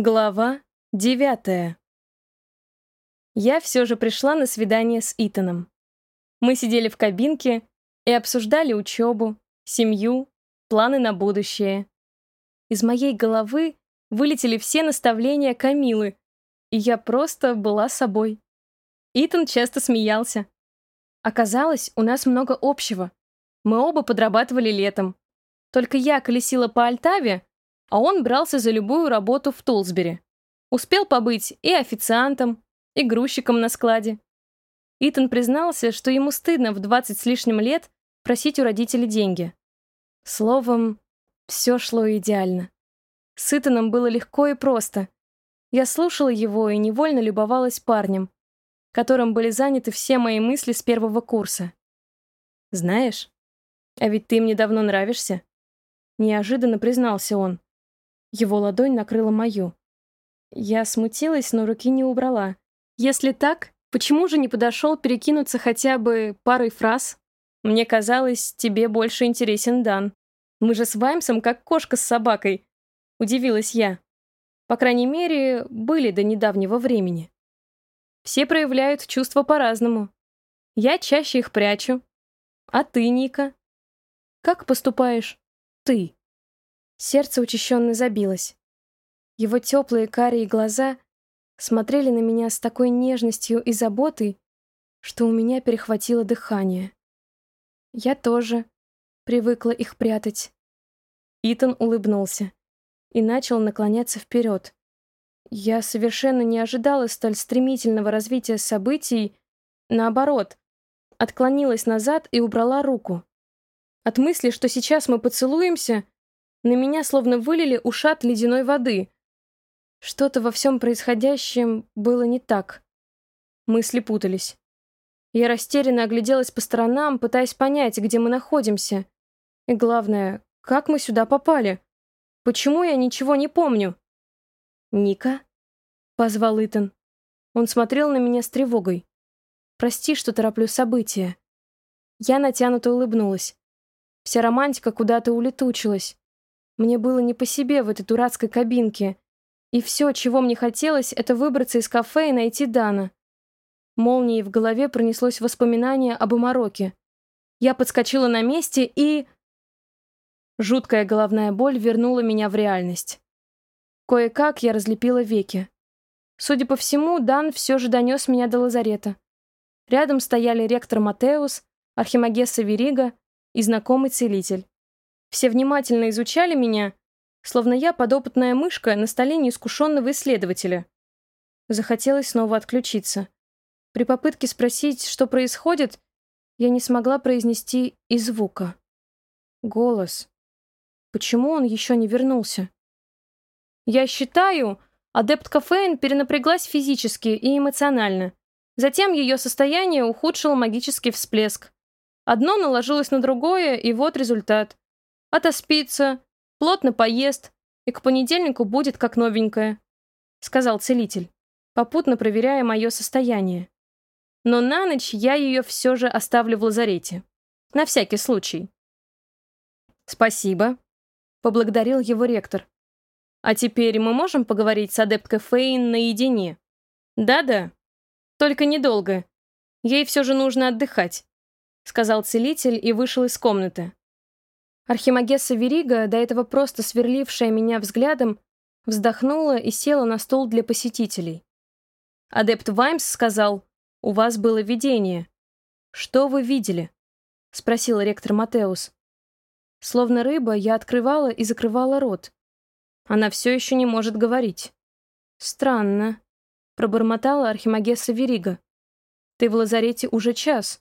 Глава девятая. Я все же пришла на свидание с Итаном. Мы сидели в кабинке и обсуждали учебу, семью, планы на будущее. Из моей головы вылетели все наставления Камилы, и я просто была собой. Итан часто смеялся. Оказалось, у нас много общего. Мы оба подрабатывали летом. Только я колесила по Альтаве, а он брался за любую работу в Тулсбери. Успел побыть и официантом, и грузчиком на складе. Итан признался, что ему стыдно в 20 с лишним лет просить у родителей деньги. Словом, все шло идеально. С Итаном было легко и просто. Я слушала его и невольно любовалась парнем, которым были заняты все мои мысли с первого курса. «Знаешь, а ведь ты мне давно нравишься», — неожиданно признался он. Его ладонь накрыла мою. Я смутилась, но руки не убрала. Если так, почему же не подошел перекинуться хотя бы парой фраз? Мне казалось, тебе больше интересен Дан. Мы же с Ваймсом как кошка с собакой. Удивилась я. По крайней мере, были до недавнего времени. Все проявляют чувства по-разному. Я чаще их прячу. А ты, Ника? Как поступаешь ты? Сердце учащенно забилось. Его теплые карие глаза смотрели на меня с такой нежностью и заботой, что у меня перехватило дыхание. Я тоже привыкла их прятать. Итан улыбнулся и начал наклоняться вперед. Я совершенно не ожидала столь стремительного развития событий, наоборот, отклонилась назад и убрала руку. От мысли, что сейчас мы поцелуемся, на меня словно вылили ушат ледяной воды. Что-то во всем происходящем было не так. Мысли путались. Я растерянно огляделась по сторонам, пытаясь понять, где мы находимся. И главное, как мы сюда попали? Почему я ничего не помню? «Ника?» — позвал Итан. Он смотрел на меня с тревогой. «Прости, что тороплю события». Я натянуто улыбнулась. Вся романтика куда-то улетучилась. Мне было не по себе в этой дурацкой кабинке. И все, чего мне хотелось, это выбраться из кафе и найти Дана. Молнией в голове пронеслось воспоминание об Амароке. Я подскочила на месте и... Жуткая головная боль вернула меня в реальность. Кое-как я разлепила веки. Судя по всему, Дан все же донес меня до лазарета. Рядом стояли ректор Матеус, Архимагесса Верига и знакомый целитель. Все внимательно изучали меня, словно я подопытная мышка на столе неискушенного исследователя. Захотелось снова отключиться. При попытке спросить, что происходит, я не смогла произнести и звука. Голос. Почему он еще не вернулся? Я считаю, адепт Кафеин перенапряглась физически и эмоционально. Затем ее состояние ухудшил магический всплеск. Одно наложилось на другое, и вот результат. Отоспится, плотно поест, и к понедельнику будет как новенькая», — сказал целитель, попутно проверяя мое состояние. Но на ночь я ее все же оставлю в лазарете. На всякий случай. «Спасибо», — поблагодарил его ректор. «А теперь мы можем поговорить с адепткой Фейн наедине?» «Да-да. Только недолго. Ей все же нужно отдыхать», — сказал целитель и вышел из комнаты. Архимагесса Верига, до этого просто сверлившая меня взглядом, вздохнула и села на стол для посетителей. Адепт Ваймс сказал, «У вас было видение. Что вы видели?» — спросил ректор Матеус. Словно рыба, я открывала и закрывала рот. Она все еще не может говорить. «Странно», — пробормотала Архимагесса Верига. «Ты в лазарете уже час.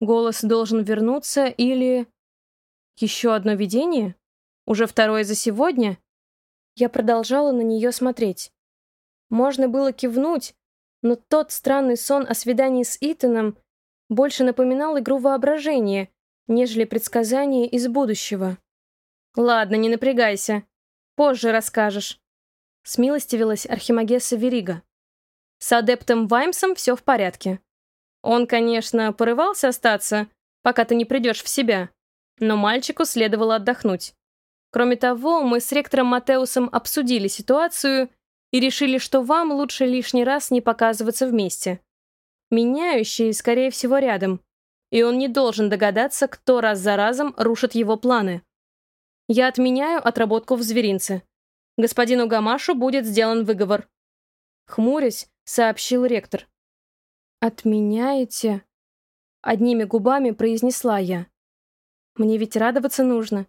Голос должен вернуться или...» Еще одно видение? Уже второе за сегодня? Я продолжала на нее смотреть. Можно было кивнуть, но тот странный сон о свидании с Итаном больше напоминал игру воображения, нежели предсказание из будущего. «Ладно, не напрягайся. Позже расскажешь», — смилостивилась Архимагесса Верига. «С адептом Ваймсом все в порядке. Он, конечно, порывался остаться, пока ты не придешь в себя, но мальчику следовало отдохнуть. Кроме того, мы с ректором Матеусом обсудили ситуацию и решили, что вам лучше лишний раз не показываться вместе. Меняющий, скорее всего, рядом, и он не должен догадаться, кто раз за разом рушит его планы. Я отменяю отработку в зверинце. Господину Гамашу будет сделан выговор. Хмурясь, сообщил ректор. «Отменяете?» Одними губами произнесла я. «Мне ведь радоваться нужно.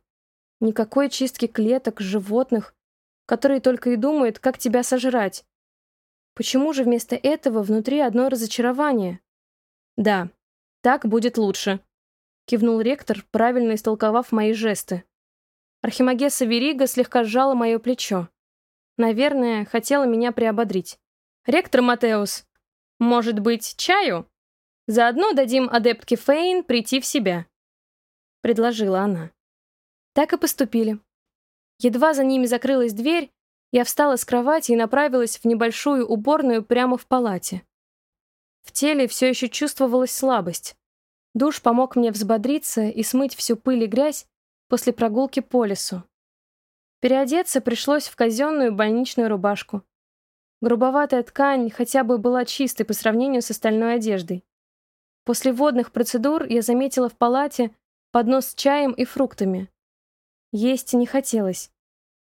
Никакой чистки клеток, животных, которые только и думают, как тебя сожрать. Почему же вместо этого внутри одно разочарование? Да, так будет лучше, кивнул ректор, правильно истолковав мои жесты. Архимагесса Верига слегка сжала мое плечо. Наверное, хотела меня приободрить. «Ректор Матеус, может быть, чаю? Заодно дадим адептке Фейн прийти в себя», — предложила она. Так и поступили. Едва за ними закрылась дверь, я встала с кровати и направилась в небольшую уборную прямо в палате. В теле все еще чувствовалась слабость. Душ помог мне взбодриться и смыть всю пыль и грязь после прогулки по лесу. Переодеться пришлось в казенную больничную рубашку. Грубоватая ткань хотя бы была чистой по сравнению с остальной одеждой. После водных процедур я заметила в палате поднос с чаем и фруктами. Есть не хотелось.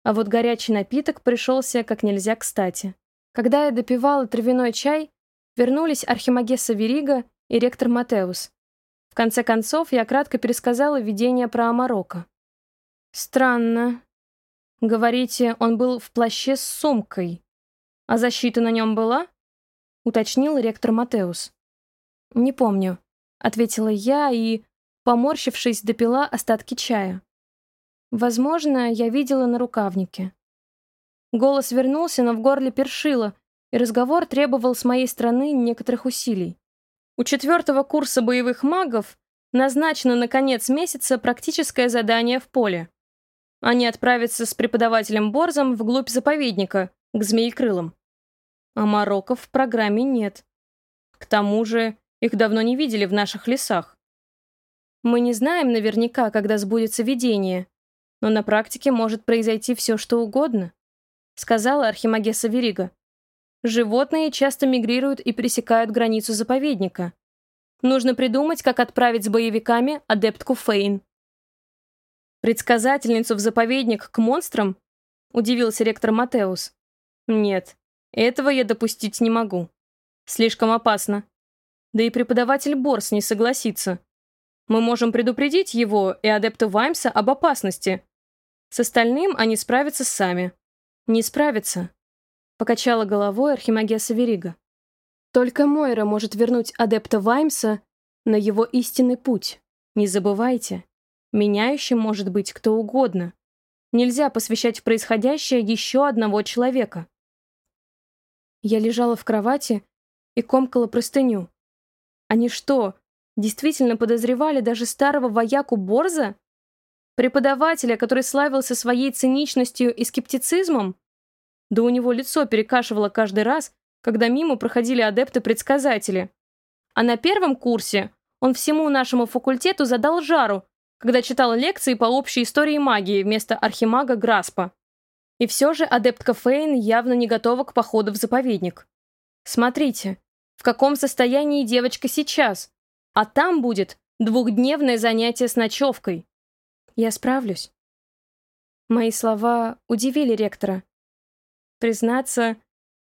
А вот горячий напиток пришелся как нельзя кстати. Когда я допивала травяной чай, вернулись Архимагесса Верига и ректор Матеус. В конце концов, я кратко пересказала видение про Амарока. «Странно. Говорите, он был в плаще с сумкой. А защита на нем была?» — уточнил ректор Матеус. «Не помню», — ответила я и, поморщившись, допила остатки чая. Возможно, я видела на рукавнике. Голос вернулся, но в горле першило, и разговор требовал с моей стороны некоторых усилий. У четвертого курса боевых магов назначено на конец месяца практическое задание в поле. Они отправятся с преподавателем Борзом вглубь заповедника, к змеекрылам. А Мароков в программе нет. К тому же, их давно не видели в наших лесах. Мы не знаем наверняка, когда сбудется видение, но на практике может произойти все, что угодно», — сказала Архимагесса Верига. «Животные часто мигрируют и пересекают границу заповедника. Нужно придумать, как отправить с боевиками адептку Фейн». «Предсказательницу в заповедник к монстрам?» — удивился ректор Матеус. «Нет, этого я допустить не могу. Слишком опасно. Да и преподаватель Борс не согласится. Мы можем предупредить его и адепта Ваймса об опасности, с остальным они справятся сами. Не справятся. Покачала головой Архимагеса Верига. Только Мойра может вернуть адепта Ваймса на его истинный путь. Не забывайте, меняющим может быть кто угодно. Нельзя посвящать в происходящее еще одного человека. Я лежала в кровати и комкала простыню. Они что, действительно подозревали даже старого вояку Борза? Преподавателя, который славился своей циничностью и скептицизмом? Да у него лицо перекашивало каждый раз, когда мимо проходили адепты-предсказатели. А на первом курсе он всему нашему факультету задал жару, когда читал лекции по общей истории магии вместо архимага Граспа. И все же адептка Фейн явно не готова к походу в заповедник. Смотрите, в каком состоянии девочка сейчас, а там будет двухдневное занятие с ночевкой. Я справлюсь. Мои слова удивили ректора. Признаться,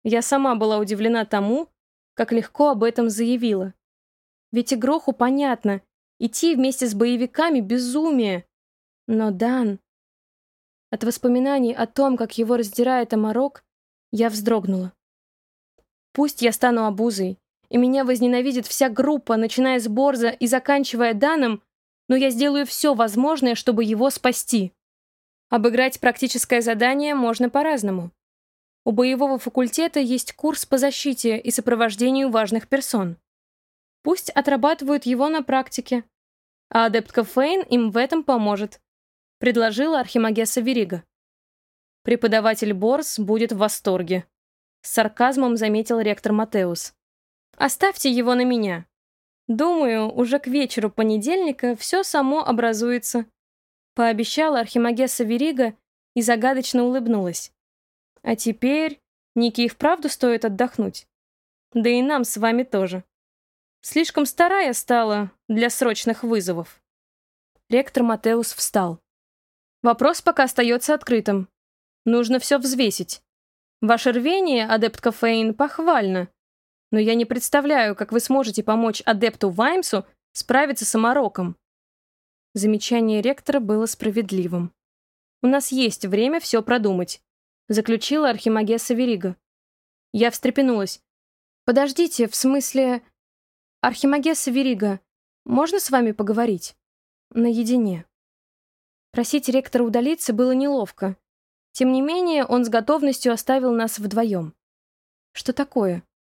я сама была удивлена тому, как легко об этом заявила. Ведь и понятно, идти вместе с боевиками — безумие. Но Дан... От воспоминаний о том, как его раздирает Амарок, я вздрогнула. Пусть я стану обузой, и меня возненавидит вся группа, начиная с Борза и заканчивая Даном, но я сделаю все возможное, чтобы его спасти. Обыграть практическое задание можно по-разному. У боевого факультета есть курс по защите и сопровождению важных персон. Пусть отрабатывают его на практике. А адептка Фейн им в этом поможет, предложила Архимагесса Верига. Преподаватель Борс будет в восторге. С сарказмом заметил ректор Матеус. «Оставьте его на меня. Думаю, уже к вечеру понедельника все само образуется. Пообещала Архимагесса Верига и загадочно улыбнулась. А теперь Нике и вправду стоит отдохнуть. Да и нам с вами тоже. Слишком старая стала для срочных вызовов. Ректор Матеус встал. Вопрос пока остается открытым. Нужно все взвесить. Ваше рвение, адепт Кофейн, похвально. Но я не представляю, как вы сможете помочь адепту Ваймсу справиться с Амароком. Замечание ректора было справедливым. «У нас есть время все продумать», — заключила Архимагесса Верига. Я встрепенулась. «Подождите, в смысле...» «Архимагесса Верига, можно с вами поговорить?» «Наедине». Просить ректора удалиться было неловко. Тем не менее, он с готовностью оставил нас вдвоем. «Что такое?» —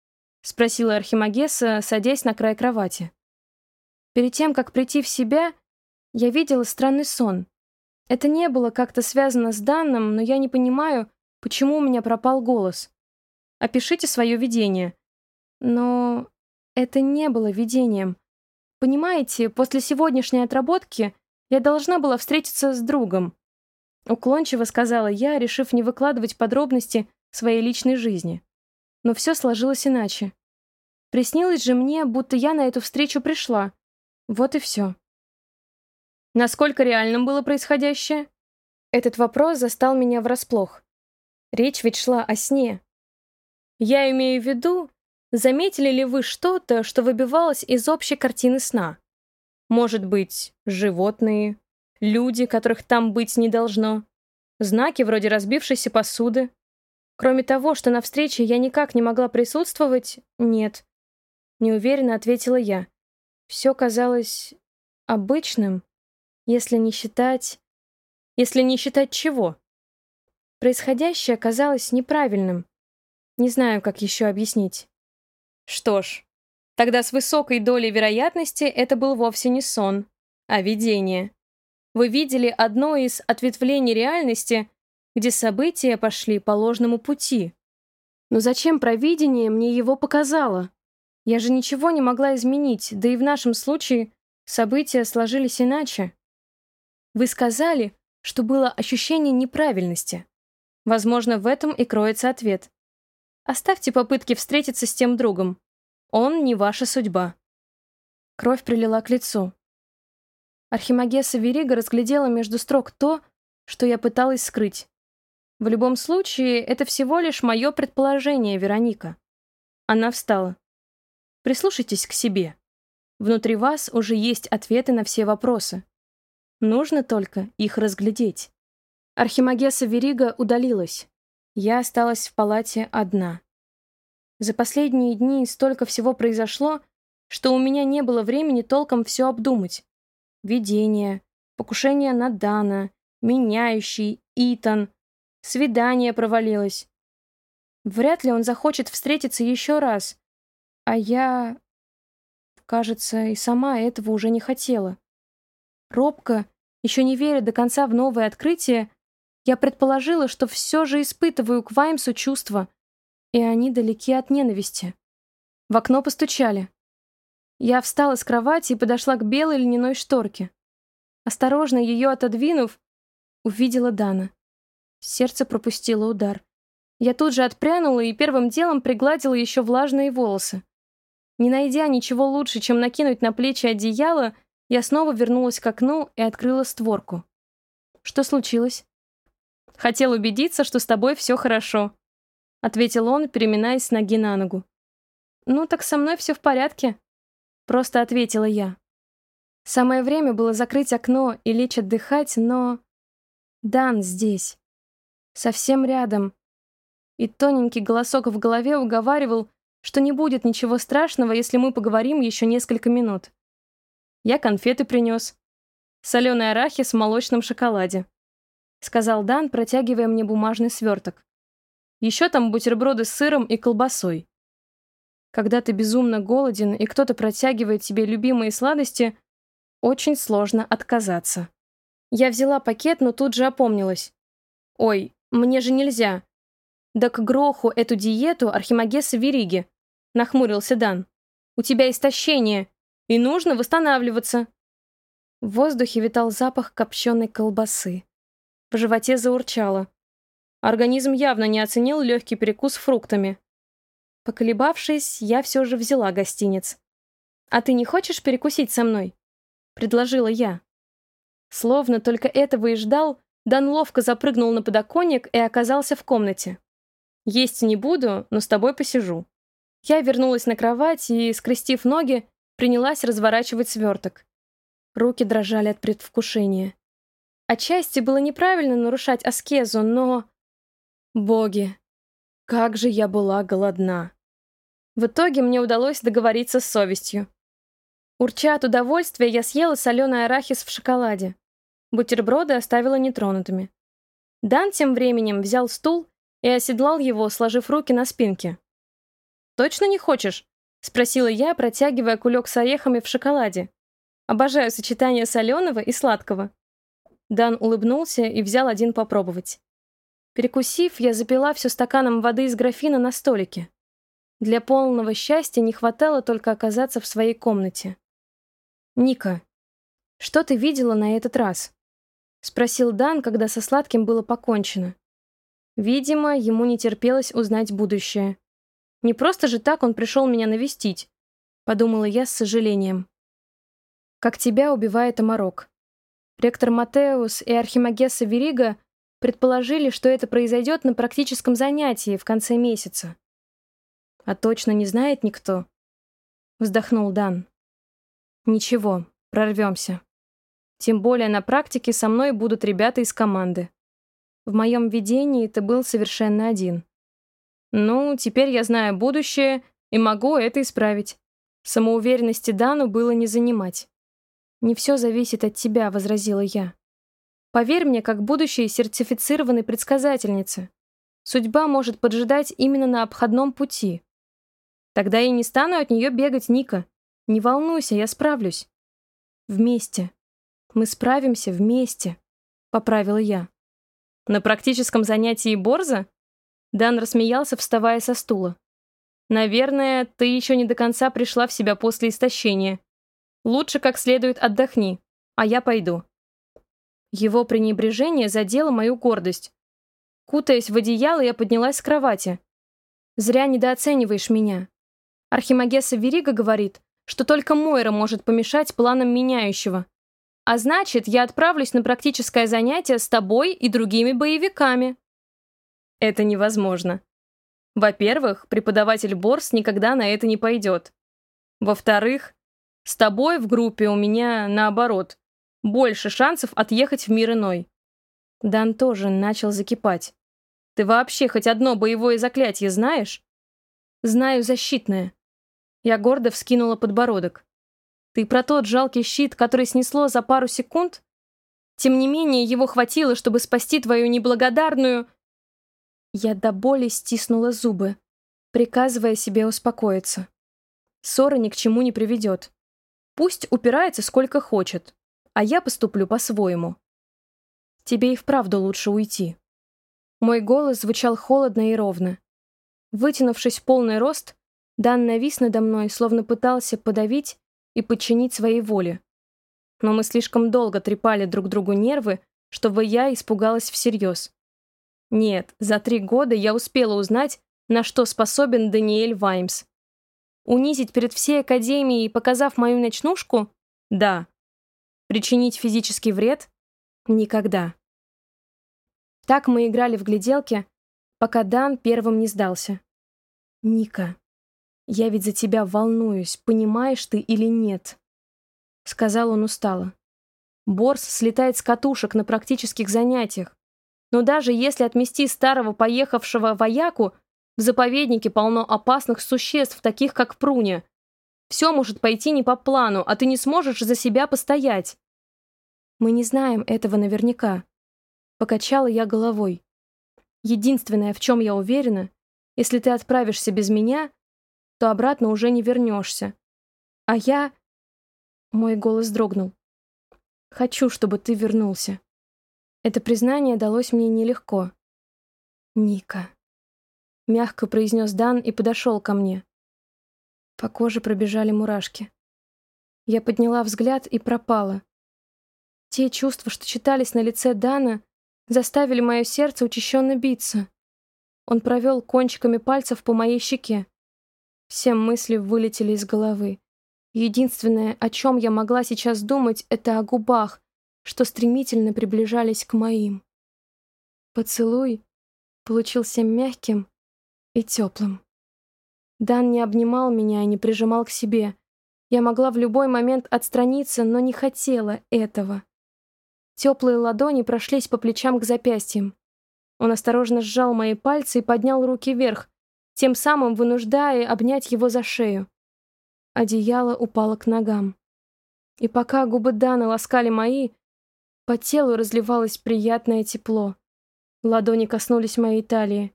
спросила Архимагесса, садясь на край кровати. Перед тем, как прийти в себя, я видела странный сон. Это не было как-то связано с данным, но я не понимаю, почему у меня пропал голос. Опишите свое видение. Но это не было видением. Понимаете, после сегодняшней отработки я должна была встретиться с другом. Уклончиво сказала я, решив не выкладывать подробности своей личной жизни. Но все сложилось иначе. Приснилось же мне, будто я на эту встречу пришла. Вот и все. Насколько реальным было происходящее? Этот вопрос застал меня врасплох. Речь ведь шла о сне. Я имею в виду, заметили ли вы что-то, что выбивалось из общей картины сна? Может быть, животные, люди, которых там быть не должно, знаки вроде разбившейся посуды. Кроме того, что на встрече я никак не могла присутствовать, нет. Неуверенно ответила я. Все казалось обычным. Если не считать... Если не считать чего? Происходящее казалось неправильным. Не знаю, как еще объяснить. Что ж, тогда с высокой долей вероятности это был вовсе не сон, а видение. Вы видели одно из ответвлений реальности, где события пошли по ложному пути. Но зачем провидение мне его показало? Я же ничего не могла изменить, да и в нашем случае события сложились иначе. Вы сказали, что было ощущение неправильности. Возможно, в этом и кроется ответ. Оставьте попытки встретиться с тем другом. Он не ваша судьба. Кровь прилила к лицу. Архимагеса Верига разглядела между строк то, что я пыталась скрыть. В любом случае, это всего лишь мое предположение, Вероника. Она встала. Прислушайтесь к себе. Внутри вас уже есть ответы на все вопросы. Нужно только их разглядеть. Архимагеса Верига удалилась. Я осталась в палате одна. За последние дни столько всего произошло, что у меня не было времени толком все обдумать. Видение, покушение на Дана, меняющий, Итан, свидание провалилось. Вряд ли он захочет встретиться еще раз. А я... Кажется, и сама этого уже не хотела. Робко еще не веря до конца в новое открытие, я предположила, что все же испытываю к Ваймсу чувства, и они далеки от ненависти. В окно постучали. Я встала с кровати и подошла к белой льняной шторке. Осторожно ее отодвинув, увидела Дана. Сердце пропустило удар. Я тут же отпрянула и первым делом пригладила еще влажные волосы. Не найдя ничего лучше, чем накинуть на плечи одеяло, я снова вернулась к окну и открыла створку. «Что случилось?» «Хотел убедиться, что с тобой все хорошо», — ответил он, переминаясь с ноги на ногу. «Ну, так со мной все в порядке», — просто ответила я. Самое время было закрыть окно и лечь отдыхать, но... Дан здесь. Совсем рядом. И тоненький голосок в голове уговаривал, что не будет ничего страшного, если мы поговорим еще несколько минут. Я конфеты принес. Соленый арахис в молочном шоколаде. Сказал Дан, протягивая мне бумажный сверток. Еще там бутерброды с сыром и колбасой. Когда ты безумно голоден, и кто-то протягивает тебе любимые сладости, очень сложно отказаться. Я взяла пакет, но тут же опомнилась. «Ой, мне же нельзя». «Да к гроху эту диету Архимагеса Вериги», — нахмурился Дан. «У тебя истощение и нужно восстанавливаться. В воздухе витал запах копченой колбасы. В животе заурчало. Организм явно не оценил легкий перекус фруктами. Поколебавшись, я все же взяла гостинец. «А ты не хочешь перекусить со мной?» — предложила я. Словно только этого и ждал, Дан ловко запрыгнул на подоконник и оказался в комнате. «Есть не буду, но с тобой посижу». Я вернулась на кровать и, скрестив ноги, принялась разворачивать сверток. Руки дрожали от предвкушения. Отчасти было неправильно нарушать аскезу, но... Боги, как же я была голодна. В итоге мне удалось договориться с совестью. Урча от удовольствия, я съела соленый арахис в шоколаде. Бутерброды оставила нетронутыми. Дан тем временем взял стул и оседлал его, сложив руки на спинке. «Точно не хочешь?» — спросила я, протягивая кулек с орехами в шоколаде. «Обожаю сочетание соленого и сладкого». Дан улыбнулся и взял один попробовать. Перекусив, я запила все стаканом воды из графина на столике. Для полного счастья не хватало только оказаться в своей комнате. «Ника, что ты видела на этот раз?» — спросил Дан, когда со сладким было покончено. Видимо, ему не терпелось узнать будущее. Не просто же так он пришел меня навестить, подумала я с сожалением. Как тебя убивает Амарок. Ректор Матеус и Архимагесса Верига предположили, что это произойдет на практическом занятии в конце месяца. А точно не знает никто? Вздохнул Дан. Ничего, прорвемся. Тем более на практике со мной будут ребята из команды. В моем видении ты был совершенно один. Ну, теперь я знаю будущее и могу это исправить. Самоуверенности Дану было не занимать. «Не все зависит от тебя», — возразила я. «Поверь мне, как будущей сертифицированной предсказательнице. Судьба может поджидать именно на обходном пути. Тогда я не стану от нее бегать, Ника. Не волнуйся, я справлюсь. Вместе. Мы справимся вместе, поправила я. На практическом занятии Борза? Дан рассмеялся, вставая со стула. Наверное, ты еще не до конца пришла в себя после истощения. Лучше как следует отдохни, а я пойду. Его пренебрежение задело мою гордость. Кутаясь в одеяло, я поднялась с кровати. «Зря недооцениваешь меня. Архимагесса Верига говорит, что только Мойра может помешать планам меняющего. А значит, я отправлюсь на практическое занятие с тобой и другими боевиками. Это невозможно. Во-первых, преподаватель Борс никогда на это не пойдет. Во-вторых, с тобой в группе у меня, наоборот, больше шансов отъехать в мир иной. Дан тоже начал закипать. Ты вообще хоть одно боевое заклятие знаешь? Знаю защитное. Я гордо вскинула подбородок. Ты про тот жалкий щит, который снесло за пару секунд? Тем не менее, его хватило, чтобы спасти твою неблагодарную... Я до боли стиснула зубы, приказывая себе успокоиться. Ссора ни к чему не приведет. Пусть упирается сколько хочет, а я поступлю по-своему. Тебе и вправду лучше уйти. Мой голос звучал холодно и ровно. Вытянувшись в полный рост, Дан навис надо мной, словно пытался подавить и подчинить своей воле. Но мы слишком долго трепали друг другу нервы, чтобы я испугалась всерьез. Нет, за три года я успела узнать, на что способен Даниэль Ваймс. Унизить перед всей Академией, показав мою ночнушку? Да. Причинить физический вред? Никогда. Так мы играли в гляделки, пока Дан первым не сдался. «Ника, я ведь за тебя волнуюсь, понимаешь ты или нет?» Сказал он устало. Борс слетает с катушек на практических занятиях. Но даже если отмести старого поехавшего вояку, в заповеднике полно опасных существ, таких как Пруня. Все может пойти не по плану, а ты не сможешь за себя постоять. Мы не знаем этого наверняка. Покачала я головой. Единственное, в чем я уверена, если ты отправишься без меня, то обратно уже не вернешься. А я... Мой голос дрогнул. Хочу, чтобы ты вернулся. Это признание далось мне нелегко. Ника. Мягко произнес Дан и подошел ко мне. По коже пробежали мурашки. Я подняла взгляд и пропала. Те чувства, что читались на лице Дана, заставили мое сердце учащенно биться. Он провел кончиками пальцев по моей щеке. Все мысли вылетели из головы. Единственное, о чем я могла сейчас думать, это о губах, что стремительно приближались к моим. Поцелуй получился мягким и теплым. Дан не обнимал меня и не прижимал к себе. Я могла в любой момент отстраниться, но не хотела этого. Теплые ладони прошлись по плечам к запястьям. Он осторожно сжал мои пальцы и поднял руки вверх, тем самым вынуждая обнять его за шею. Одеяло упало к ногам. И пока губы Дана ласкали мои, по телу разливалось приятное тепло. Ладони коснулись моей талии.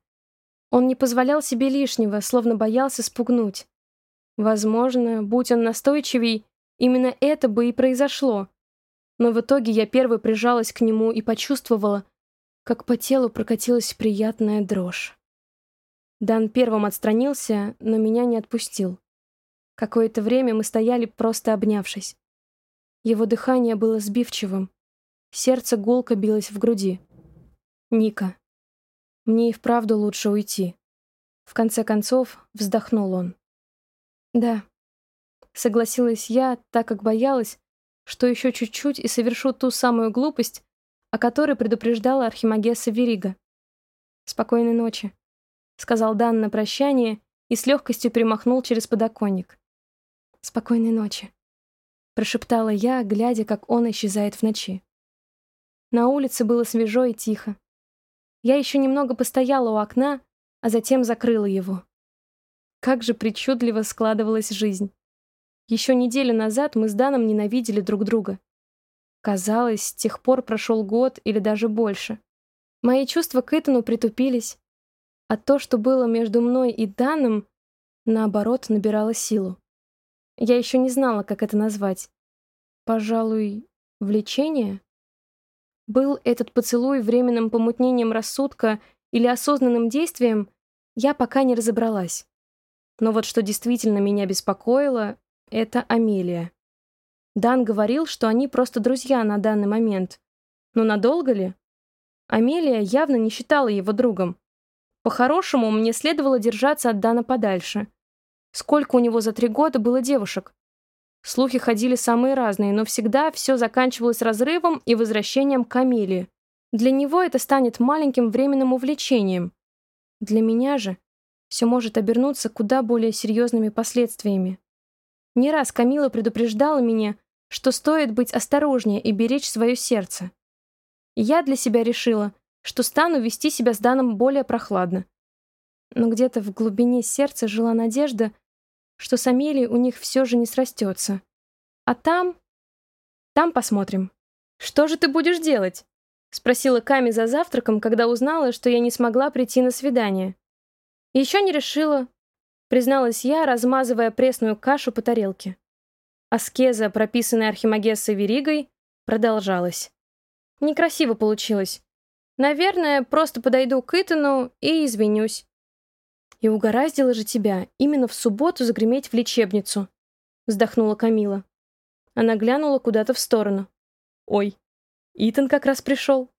Он не позволял себе лишнего, словно боялся спугнуть. Возможно, будь он настойчивей, именно это бы и произошло. Но в итоге я первой прижалась к нему и почувствовала, как по телу прокатилась приятная дрожь. Дан первым отстранился, но меня не отпустил. Какое-то время мы стояли, просто обнявшись. Его дыхание было сбивчивым. Сердце гулко билось в груди. «Ника, мне и вправду лучше уйти». В конце концов, вздохнул он. «Да», — согласилась я, так как боялась, что еще чуть-чуть и совершу ту самую глупость, о которой предупреждала Архимагесса Верига. «Спокойной ночи», — сказал Дан на прощание и с легкостью перемахнул через подоконник. «Спокойной ночи», — прошептала я, глядя, как он исчезает в ночи. На улице было свежо и тихо. Я еще немного постояла у окна, а затем закрыла его. Как же причудливо складывалась жизнь. Еще неделю назад мы с Даном ненавидели друг друга. Казалось, с тех пор прошел год или даже больше. Мои чувства к Итану притупились, а то, что было между мной и Даном, наоборот, набирало силу. Я еще не знала, как это назвать. Пожалуй, влечение? Был этот поцелуй временным помутнением рассудка или осознанным действием, я пока не разобралась. Но вот что действительно меня беспокоило, это Амелия. Дан говорил, что они просто друзья на данный момент. Но надолго ли? Амелия явно не считала его другом. По-хорошему, мне следовало держаться от Дана подальше. Сколько у него за три года было девушек? Слухи ходили самые разные, но всегда все заканчивалось разрывом и возвращением к Амелии. Для него это станет маленьким временным увлечением. Для меня же все может обернуться куда более серьезными последствиями. Не раз Камила предупреждала меня, что стоит быть осторожнее и беречь свое сердце. я для себя решила, что стану вести себя с Даном более прохладно. Но где-то в глубине сердца жила надежда, что с Амелией у них все же не срастется. А там... Там посмотрим. «Что же ты будешь делать?» — спросила Ками за завтраком, когда узнала, что я не смогла прийти на свидание. «Еще не решила призналась я, размазывая пресную кашу по тарелке. Аскеза, прописанная Архимагессой Веригой, продолжалась. Некрасиво получилось. Наверное, просто подойду к Итану и извинюсь. И угораздило же тебя именно в субботу загреметь в лечебницу, вздохнула Камила. Она глянула куда-то в сторону. Ой, Итан как раз пришел.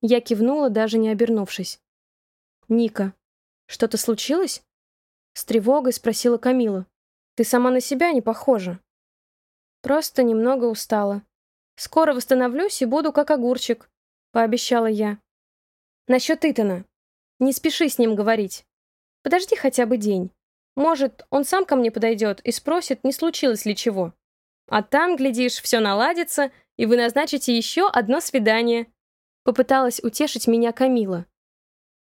Я кивнула, даже не обернувшись. Ника, что-то случилось? С тревогой спросила Камила. «Ты сама на себя не похожа». «Просто немного устала. Скоро восстановлюсь и буду как огурчик», — пообещала я. «Насчет Итана. Не спеши с ним говорить. Подожди хотя бы день. Может, он сам ко мне подойдет и спросит, не случилось ли чего. А там, глядишь, все наладится, и вы назначите еще одно свидание». Попыталась утешить меня Камила.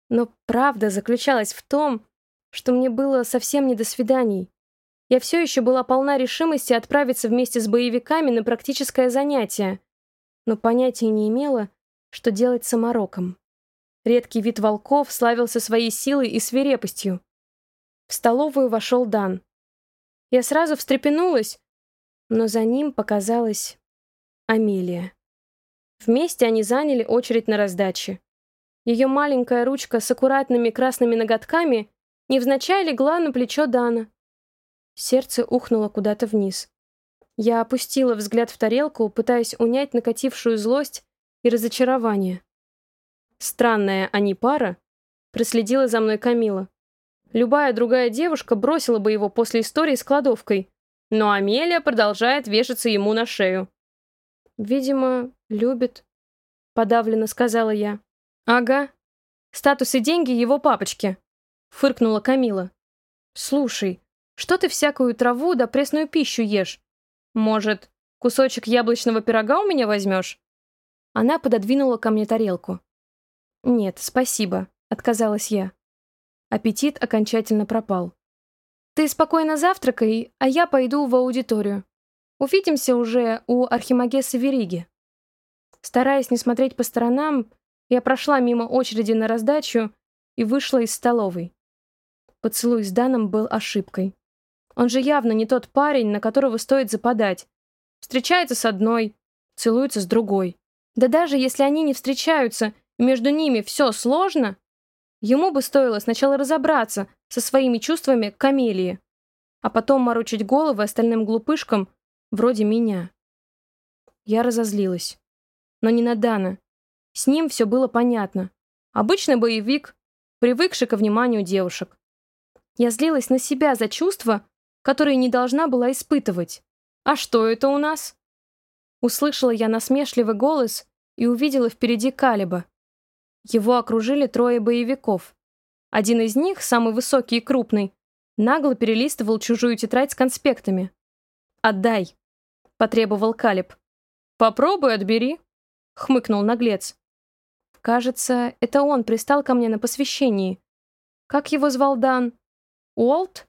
Но правда заключалась в том, что мне было совсем не до свиданий. Я все еще была полна решимости отправиться вместе с боевиками на практическое занятие, но понятия не имела, что делать самороком. Редкий вид волков славился своей силой и свирепостью. В столовую вошел Дан. Я сразу встрепенулась, но за ним показалась Амелия. Вместе они заняли очередь на раздаче. Ее маленькая ручка с аккуратными красными ноготками невзначай легла на плечо Дана. Сердце ухнуло куда-то вниз. Я опустила взгляд в тарелку, пытаясь унять накатившую злость и разочарование. Странная они пара, проследила за мной Камила. Любая другая девушка бросила бы его после истории с кладовкой, но Амелия продолжает вешаться ему на шею. «Видимо, любит», — подавленно сказала я. «Ага. Статус и деньги его папочки», — фыркнула Камила. «Слушай, что ты всякую траву да пресную пищу ешь? Может, кусочек яблочного пирога у меня возьмешь?» Она пододвинула ко мне тарелку. «Нет, спасибо», — отказалась я. Аппетит окончательно пропал. «Ты спокойно завтракай, а я пойду в аудиторию. Увидимся уже у Архимагеса Вериги». Стараясь не смотреть по сторонам, я прошла мимо очереди на раздачу и вышла из столовой. Поцелуй с Даном был ошибкой. Он же явно не тот парень, на которого стоит западать. Встречается с одной, целуется с другой. Да даже если они не встречаются, между ними все сложно, ему бы стоило сначала разобраться со своими чувствами к Камелии, а потом морочить головы остальным глупышкам, вроде меня. Я разозлилась. Но не на Дана. С ним все было понятно. Обычный боевик, привыкший ко вниманию девушек. Я злилась на себя за чувства, которые не должна была испытывать. «А что это у нас?» Услышала я насмешливый голос и увидела впереди Калиба. Его окружили трое боевиков. Один из них, самый высокий и крупный, нагло перелистывал чужую тетрадь с конспектами. «Отдай», — потребовал Калиб. «Попробуй, отбери», — хмыкнул наглец. Кажется, это он пристал ко мне на посвящении. Как его звал Дан? Уолт?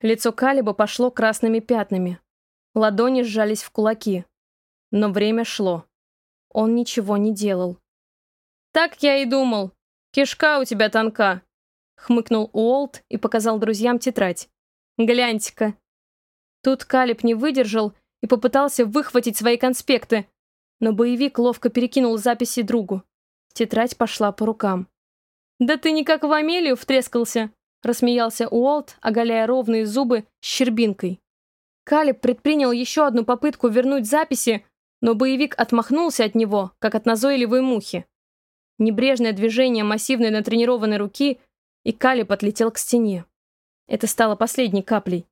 Лицо Калиба пошло красными пятнами. Ладони сжались в кулаки. Но время шло. Он ничего не делал. «Так я и думал. Кишка у тебя тонка», — хмыкнул Уолт и показал друзьям тетрадь. «Гляньте-ка». Тут Калиб не выдержал и попытался выхватить свои конспекты, но боевик ловко перекинул записи другу. Тетрадь пошла по рукам. «Да ты никак в Амелию втрескался», — рассмеялся Уолт, оголяя ровные зубы с щербинкой. Калиб предпринял еще одну попытку вернуть записи, но боевик отмахнулся от него, как от назойливой мухи. Небрежное движение массивной натренированной руки, и Калиб отлетел к стене. Это стало последней каплей.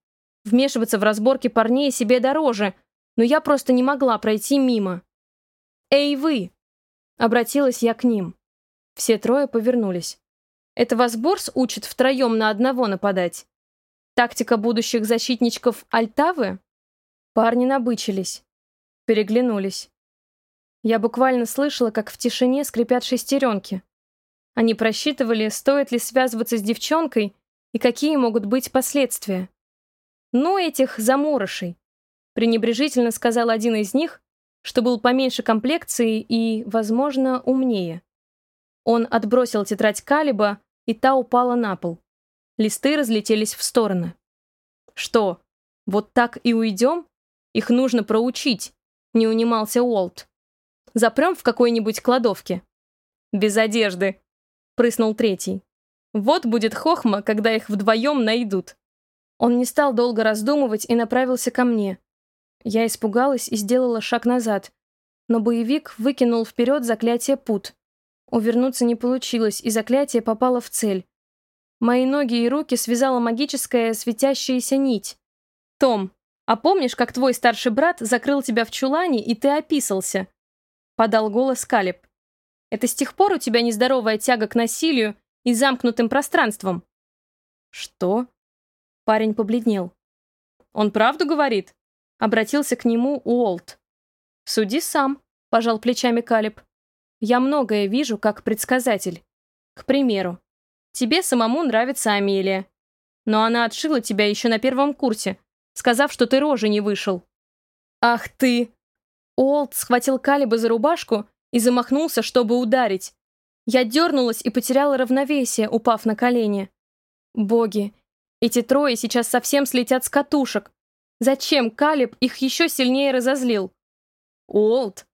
Вмешиваться в разборки парней себе дороже, но я просто не могла пройти мимо. «Эй, вы!» Обратилась я к ним. Все трое повернулись. «Это вас Борс учит втроем на одного нападать? Тактика будущих защитничков Альтавы?» Парни набычились. Переглянулись. Я буквально слышала, как в тишине скрипят шестеренки. Они просчитывали, стоит ли связываться с девчонкой и какие могут быть последствия. «Ну, этих заморышей», — пренебрежительно сказал один из них, что был поменьше комплекции и, возможно, умнее. Он отбросил тетрадь Калиба, и та упала на пол. Листы разлетелись в стороны. «Что, вот так и уйдем? Их нужно проучить», не унимался Уолт. «Запрем в какой-нибудь кладовке?» «Без одежды», — прыснул третий. «Вот будет хохма, когда их вдвоем найдут». Он не стал долго раздумывать и направился ко мне. Я испугалась и сделала шаг назад, но боевик выкинул вперед заклятие пут. Увернуться не получилось, и заклятие попало в цель. Мои ноги и руки связала магическая светящаяся нить. «Том, «А помнишь, как твой старший брат закрыл тебя в чулане, и ты описался?» Подал голос Калиб. «Это с тех пор у тебя нездоровая тяга к насилию и замкнутым пространством?» «Что?» Парень побледнел. «Он правду говорит?» Обратился к нему Уолт. «Суди сам», — пожал плечами Калиб. «Я многое вижу как предсказатель. К примеру, тебе самому нравится Амелия. Но она отшила тебя еще на первом курсе, сказав, что ты рожи не вышел». «Ах ты!» Олд схватил Калиба за рубашку и замахнулся, чтобы ударить. Я дернулась и потеряла равновесие, упав на колени. Боги, эти трое сейчас совсем слетят с катушек. Зачем Калиб их еще сильнее разозлил? «Олд,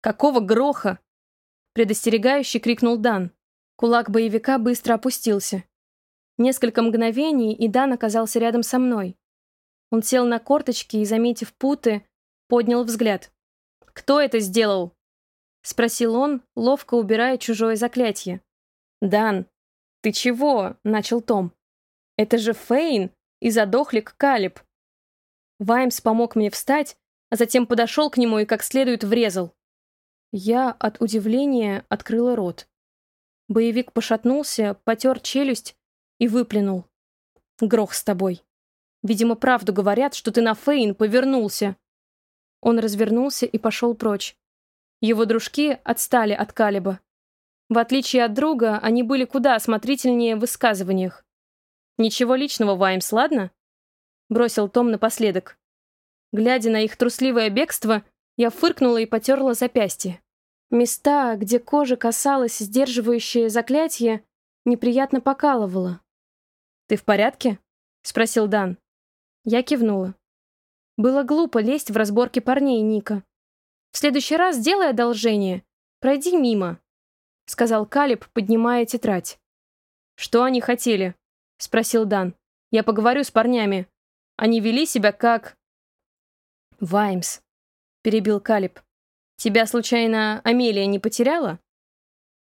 какого гроха?» Предостерегающий крикнул Дан. Кулак боевика быстро опустился. Несколько мгновений, и Дан оказался рядом со мной. Он сел на корточки и, заметив путы, поднял взгляд. «Кто это сделал?» спросил он, ловко убирая чужое заклятие. «Дан, ты чего?» — начал Том. «Это же Фейн и задохлик Калиб». Ваймс помог мне встать, а затем подошел к нему и как следует врезал. Я от удивления открыла рот. Боевик пошатнулся, потер челюсть и выплюнул. «Грох с тобой. Видимо, правду говорят, что ты на Фейн повернулся». Он развернулся и пошел прочь. Его дружки отстали от Калиба. В отличие от друга, они были куда осмотрительнее в высказываниях. «Ничего личного, Ваймс, ладно?» Бросил Том напоследок. Глядя на их трусливое бегство, я фыркнула и потерла запястье. Места, где кожа касалась сдерживающее заклятие, неприятно покалывало. «Ты в порядке?» — спросил Дан. Я кивнула. Было глупо лезть в разборки парней Ника. «В следующий раз сделай одолжение. Пройди мимо», — сказал Калиб, поднимая тетрадь. «Что они хотели?» — спросил Дан. «Я поговорю с парнями. Они вели себя как...» «Ваймс», — перебил Калиб. «Тебя, случайно, Амелия не потеряла?»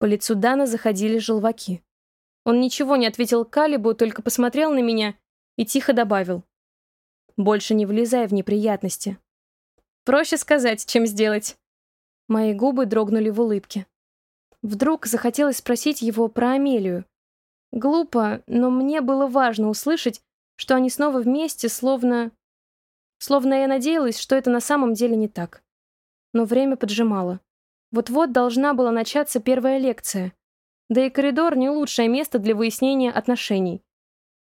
По лицу Дана заходили желваки. Он ничего не ответил Калибу, только посмотрел на меня и тихо добавил. «Больше не влезай в неприятности». «Проще сказать, чем сделать». Мои губы дрогнули в улыбке. Вдруг захотелось спросить его про Амелию. Глупо, но мне было важно услышать, что они снова вместе, словно... Словно я надеялась, что это на самом деле не так. Но время поджимало. Вот-вот должна была начаться первая лекция. Да и коридор — не лучшее место для выяснения отношений.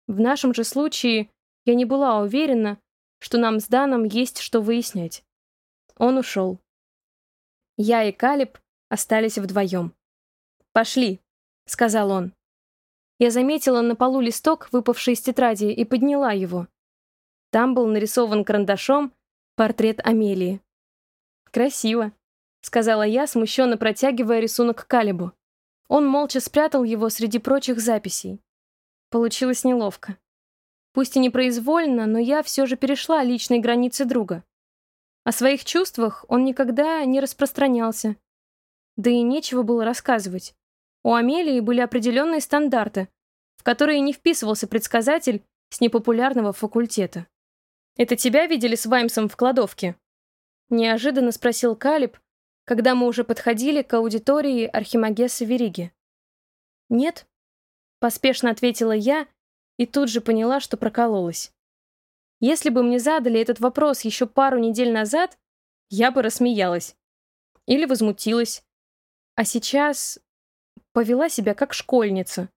В нашем же случае я не была уверена, что нам с Даном есть что выяснять. Он ушел. Я и Калиб остались вдвоем. «Пошли», — сказал он. Я заметила на полу листок, выпавший из тетради, и подняла его. Там был нарисован карандашом портрет Амелии. «Красиво», — сказала я, смущенно протягивая рисунок Калибу. Он молча спрятал его среди прочих записей. Получилось неловко. Пусть и непроизвольно, но я все же перешла личные границы друга. О своих чувствах он никогда не распространялся. Да и нечего было рассказывать. У Амелии были определенные стандарты, в которые не вписывался предсказатель с непопулярного факультета. «Это тебя видели с Ваймсом в кладовке?» Неожиданно спросил Калиб, когда мы уже подходили к аудитории Архимагеса Вериги. «Нет», — поспешно ответила я и тут же поняла, что прокололась. Если бы мне задали этот вопрос еще пару недель назад, я бы рассмеялась. Или возмутилась. А сейчас повела себя как школьница,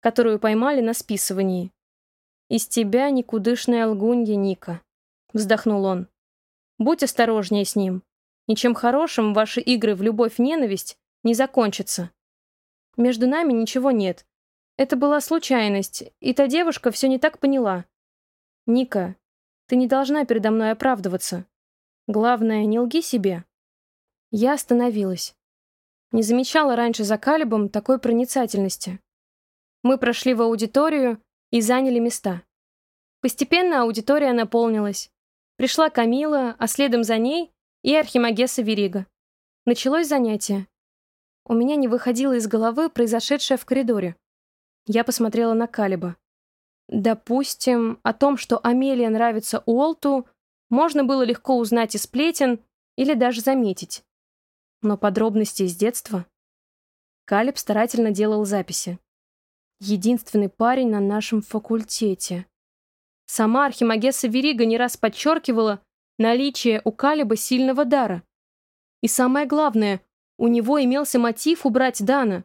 которую поймали на списывании. «Из тебя никудышная лгунья, Ника», — вздохнул он. «Будь осторожнее с ним. Ничем хорошим ваши игры в любовь-ненависть не закончатся. Между нами ничего нет. Это была случайность, и та девушка все не так поняла. Ника, ты не должна передо мной оправдываться. Главное, не лги себе». Я остановилась. Не замечала раньше за Калибом такой проницательности. Мы прошли в аудиторию и заняли места. Постепенно аудитория наполнилась. Пришла Камила, а следом за ней и Архимагеса Верига. Началось занятие. У меня не выходило из головы произошедшее в коридоре. Я посмотрела на Калиба. Допустим, о том, что Амелия нравится Уолту, можно было легко узнать из сплетен или даже заметить. Но подробности из детства... Калиб старательно делал записи. Единственный парень на нашем факультете. Сама Архимагесса Верига не раз подчеркивала наличие у Калиба сильного дара. И самое главное, у него имелся мотив убрать Дана.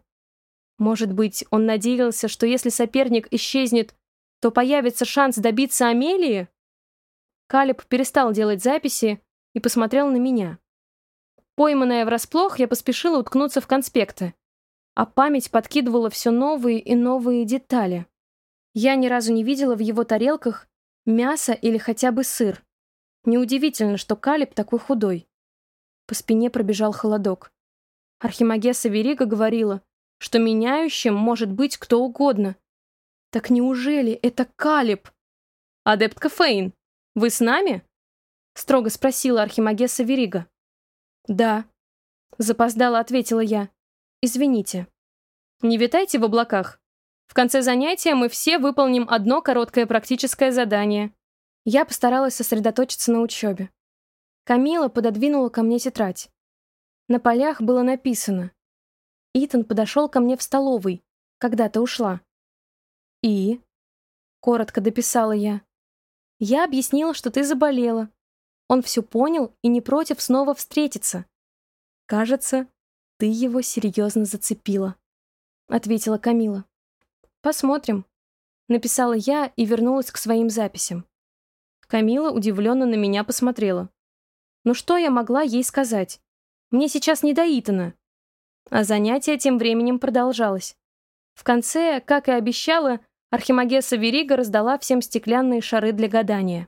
Может быть, он надеялся, что если соперник исчезнет, то появится шанс добиться Амелии? Калиб перестал делать записи и посмотрел на меня. Пойманная врасплох, я поспешила уткнуться в конспекты. А память подкидывала все новые и новые детали. Я ни разу не видела в его тарелках мясо или хотя бы сыр. Неудивительно, что Калиб такой худой. По спине пробежал холодок. Архимагесса Верига говорила, что меняющим может быть кто угодно. Так неужели это Калиб? «Адептка Фейн, вы с нами?» Строго спросила Архимагесса Верига. «Да». Запоздала, ответила я. Извините. Не витайте в облаках. В конце занятия мы все выполним одно короткое практическое задание. Я постаралась сосредоточиться на учебе. Камила пододвинула ко мне тетрадь. На полях было написано. Итан подошел ко мне в столовой, когда ты ушла. «И?» — коротко дописала я. «Я объяснила, что ты заболела. Он все понял и не против снова встретиться. Кажется, ты его серьезно зацепила», — ответила Камила. «Посмотрим», — написала я и вернулась к своим записям. Камила удивленно на меня посмотрела. Ну что я могла ей сказать? Мне сейчас не до Итана. А занятие тем временем продолжалось. В конце, как и обещала, Архимагесса Верига раздала всем стеклянные шары для гадания.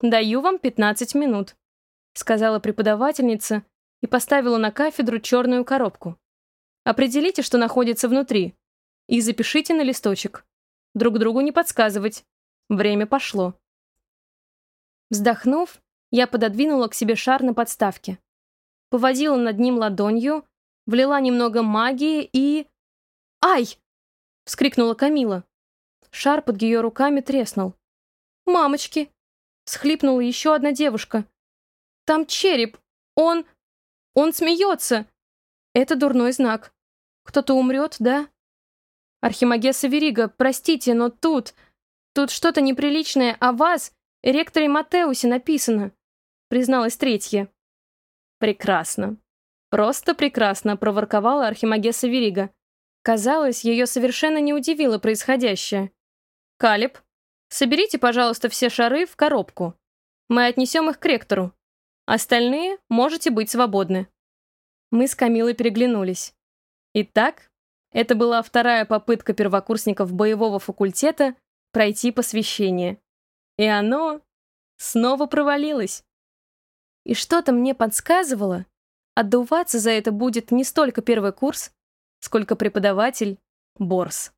«Даю вам 15 минут», — сказала преподавательница и поставила на кафедру черную коробку. «Определите, что находится внутри, и запишите на листочек. Друг другу не подсказывать. Время пошло». Вздохнув, я пододвинула к себе шар на подставке. Поводила над ним ладонью, влила немного магии и... «Ай!» — вскрикнула Камила. Шар под ее руками треснул. «Мамочки!» — всхлипнула еще одна девушка. «Там череп! Он... он смеется!» «Это дурной знак. Кто-то умрет, да?» «Архимагесса Верига, простите, но тут... тут что-то неприличное о вас, ректоре Матеусе, написано», — призналась третья. «Прекрасно. Просто прекрасно», — проворковала Архимагесса Верига. Казалось, ее совершенно не удивило происходящее. «Калиб, соберите, пожалуйста, все шары в коробку. Мы отнесем их к ректору. Остальные можете быть свободны». Мы с Камилой переглянулись. Итак, это была вторая попытка первокурсников боевого факультета пройти посвящение. И оно снова провалилось. И что-то мне подсказывало, отдуваться за это будет не столько первый курс, сколько преподаватель Борс.